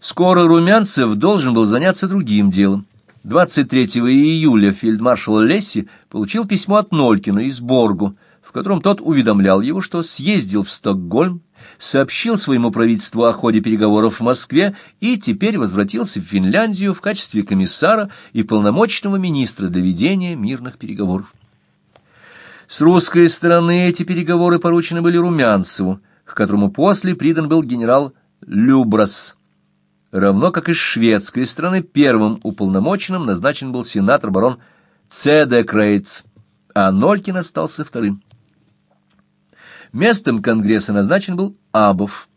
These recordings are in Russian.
Скоро Румянцев должен был заняться другим делом. 23 июля фельдмаршал Лесси получил письмо от Нолькина из Боргу, в котором тот уведомлял его, что съездил в Стокгольм, сообщил своему правительству о ходе переговоров в Москве и теперь возвратился в Финляндию в качестве комиссара и полномочного министра для ведения мирных переговоров. С русской стороны эти переговоры поручены были Румянцеву, к которому после придан был генерал Любрас равно как и с шведской стороны первым уполномоченным назначен был сенатор барон Цеде а Нолькин остался вторым. Местом Конгресса назначен был Абов.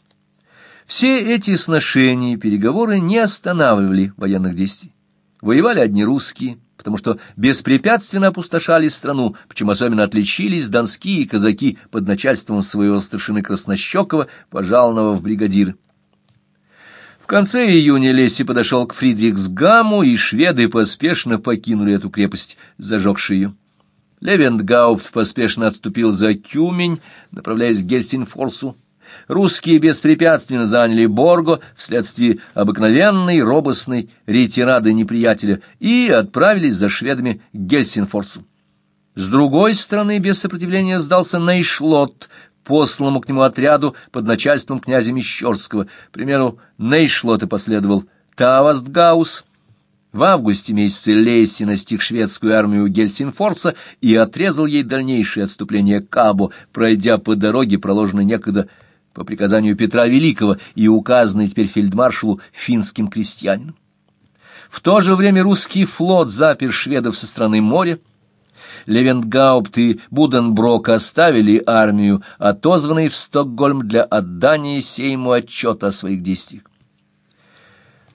Все эти сношения и переговоры не останавливали военных действий. Воевали одни русские, потому что беспрепятственно опустошали страну, причем особенно отличились донские казаки под начальством своего старшины Краснощекова, пожалованного в бригадиры конце июня Лесси подошел к Фридрихсгаму, и шведы поспешно покинули эту крепость, зажегши ее. Левентгаупт поспешно отступил за Кюмень, направляясь к Гельсинфорсу. Русские беспрепятственно заняли Борго вследствие обыкновенной робостной ретирады неприятеля и отправились за шведами к Гельсинфорсу. С другой стороны, без сопротивления сдался Нейшлот, посланному к нему отряду под начальством князя Мещерского. К примеру, Нейшлота последовал Тавастгаус. В августе месяце Лейси настиг шведскую армию Гельсинфорса и отрезал ей дальнейшее отступление к Кабо, пройдя по дороге, проложенной некогда по приказанию Петра Великого и указанной теперь фельдмаршалу финским крестьянином. В то же время русский флот запер шведов со стороны моря, Левенгаупт и Буденброк оставили армию, отозванной в Стокгольм для отдания Сейму отчета о своих действиях.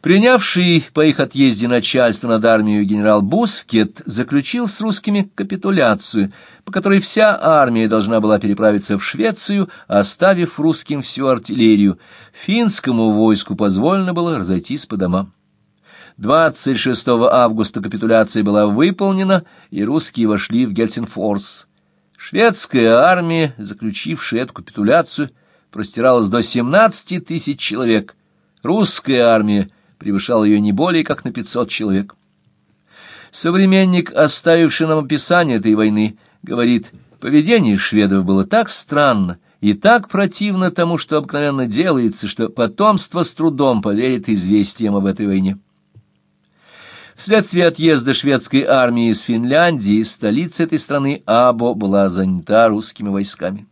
Принявший по их отъезде начальство над армией генерал Бускет заключил с русскими капитуляцию, по которой вся армия должна была переправиться в Швецию, оставив русским всю артиллерию. Финскому войску позволено было разойтись по домам. 26 августа капитуляция была выполнена, и русские вошли в Гельсинфорс. Шведская армия, заключившая эту капитуляцию, простиралась до 17 тысяч человек. Русская армия превышала ее не более как на 500 человек. Современник, оставивший нам описание этой войны, говорит, поведение шведов было так странно и так противно тому, что обыкновенно делается, что потомство с трудом поверит известиям об этой войне. Вследствие отъезда шведской армии из Финляндии столица этой страны Або была занята русскими войсками.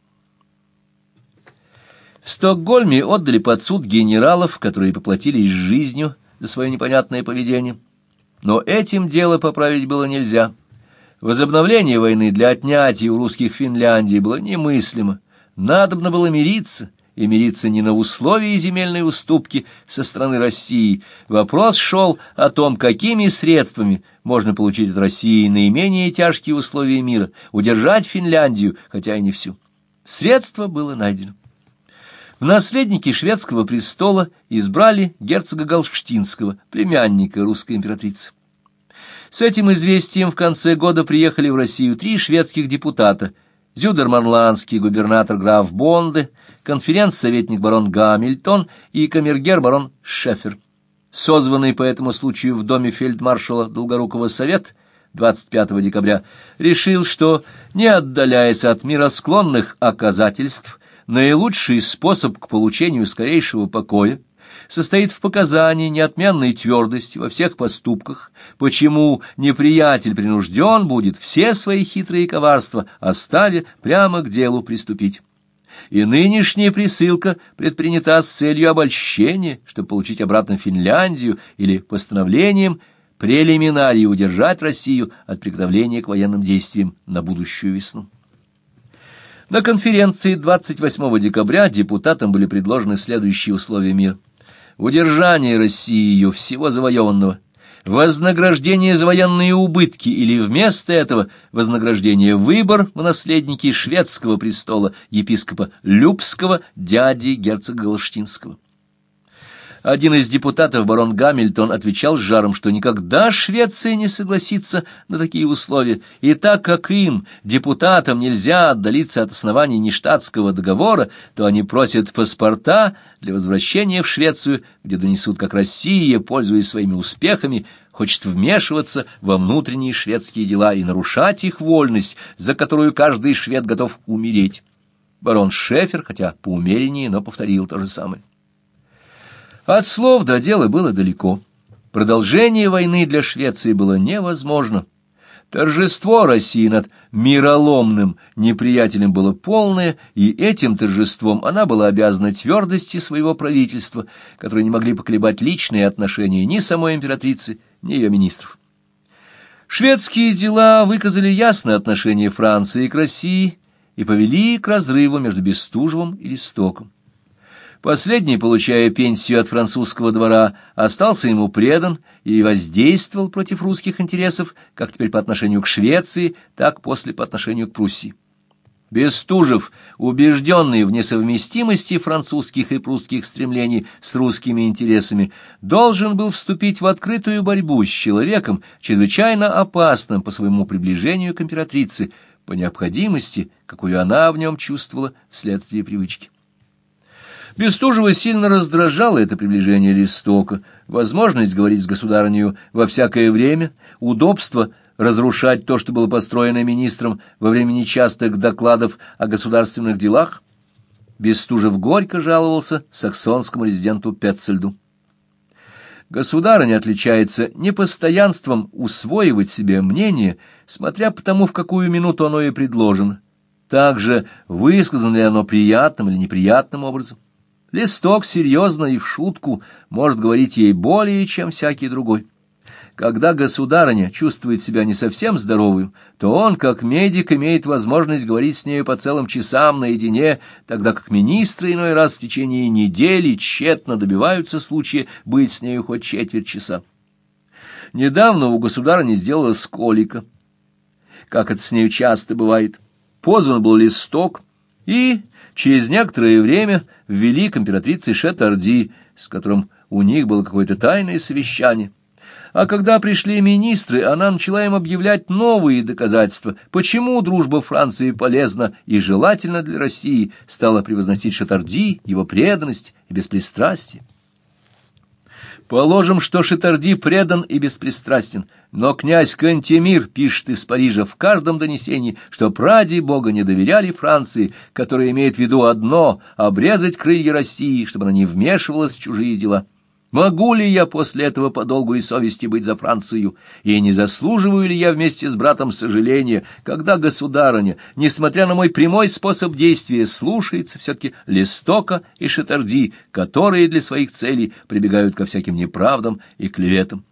В Стокгольме отдали под суд генералов, которые поплатились жизнью за свое непонятное поведение. Но этим дело поправить было нельзя. Возобновление войны для отнятия у русских Финляндии было немыслимо. Надобно было мириться — и мириться не на условии земельной уступки со стороны России. Вопрос шел о том, какими средствами можно получить от России наименее тяжкие условия мира, удержать Финляндию, хотя и не всю. Средство было найдено. В наследники шведского престола избрали герцога Галштинского, племянника русской императрицы. С этим известием в конце года приехали в Россию три шведских депутата – Зюдерманландский губернатор граф Бонде, конференц-советник барон Гамильтон и камергер барон Шефер. Созванный по этому случаю в доме фельдмаршала Долгорукого совет 25 декабря решил, что, не отдаляясь от миросклонных оказательств, наилучший способ к получению скорейшего покоя состоит в показании неотменной твердости во всех поступках, почему неприятель принужден будет все свои хитрые коварства, оставя прямо к делу приступить. И нынешняя присылка предпринята с целью обольщения, чтобы получить обратно Финляндию или постановлением прелиминарии удержать Россию от приготовления к военным действиям на будущую весну. На конференции 28 декабря депутатам были предложены следующие условия мира удержание России ее всего завоеванного, вознаграждение за военные убытки или вместо этого вознаграждение выбор в наследники шведского престола епископа Любского, дяди герцога Галштинского. Один из депутатов, барон Гамильтон, отвечал с жаром, что никогда Швеция не согласится на такие условия, и так как им, депутатам, нельзя отдалиться от оснований нештатского договора, то они просят паспорта для возвращения в Швецию, где донесут, как Россия, пользуясь своими успехами, хочет вмешиваться во внутренние шведские дела и нарушать их вольность, за которую каждый швед готов умереть. Барон Шефер, хотя поумереннее, но повторил то же самое. От слов до дела было далеко. Продолжение войны для Швеции было невозможно. Торжество России над мироломным неприятелем было полное, и этим торжеством она была обязана твердости своего правительства, которые не могли поколебать личные отношения ни самой императрицы, ни ее министров. Шведские дела выказали ясное отношение Франции к России и повели к разрыву между Бестужевым и Листоком. Последний, получая пенсию от французского двора, остался ему предан и воздействовал против русских интересов, как теперь по отношению к Швеции, так после по отношению к Пруссии. Бестужев, убежденный в несовместимости французских и прусских стремлений с русскими интересами, должен был вступить в открытую борьбу с человеком, чрезвычайно опасным по своему приближению к императрице, по необходимости, какую она в нем чувствовала вследствие привычки. Бестужева сильно раздражало это приближение Листока, возможность говорить с государынею во всякое время, удобство разрушать то, что было построено министром во время нечастых докладов о государственных делах. Бестужев горько жаловался саксонскому резиденту Петцельду. Государыня отличается непостоянством усвоивать себе мнение, смотря по тому, в какую минуту оно ей предложено. Также высказано ли оно приятным или неприятным образом. Листок серьезно и в шутку может говорить ей более, чем всякий другой. Когда государыня чувствует себя не совсем здоровую, то он, как медик, имеет возможность говорить с нею по целым часам наедине, тогда как министры иной раз в течение недели тщетно добиваются случая быть с нею хоть четверть часа. Недавно у государыни сделалась колика, как это с нею часто бывает. Позван был листок, и через некоторое время ввели к императрице Шетарди, с которым у них было какое-то тайное совещание. А когда пришли министры, она начала им объявлять новые доказательства, почему дружба Франции полезна и желательна для России, стала превозносить Шатарди, его преданность и беспристрастие. Положим, что Шатарди предан и беспристрастен, но князь Кантемир пишет из Парижа в каждом донесении, что пради Бога не доверяли Франции, которая имеет в виду одно — обрезать крылья России, чтобы она не вмешивалась в чужие дела. Могу ли я после этого по долгу и совести быть за Францию? И не заслуживаю ли я вместе с братом сожаления, когда государыня, несмотря на мой прямой способ действия, слушается все-таки Листока и Шатарди, которые для своих целей прибегают ко всяким неправдам и клеветам?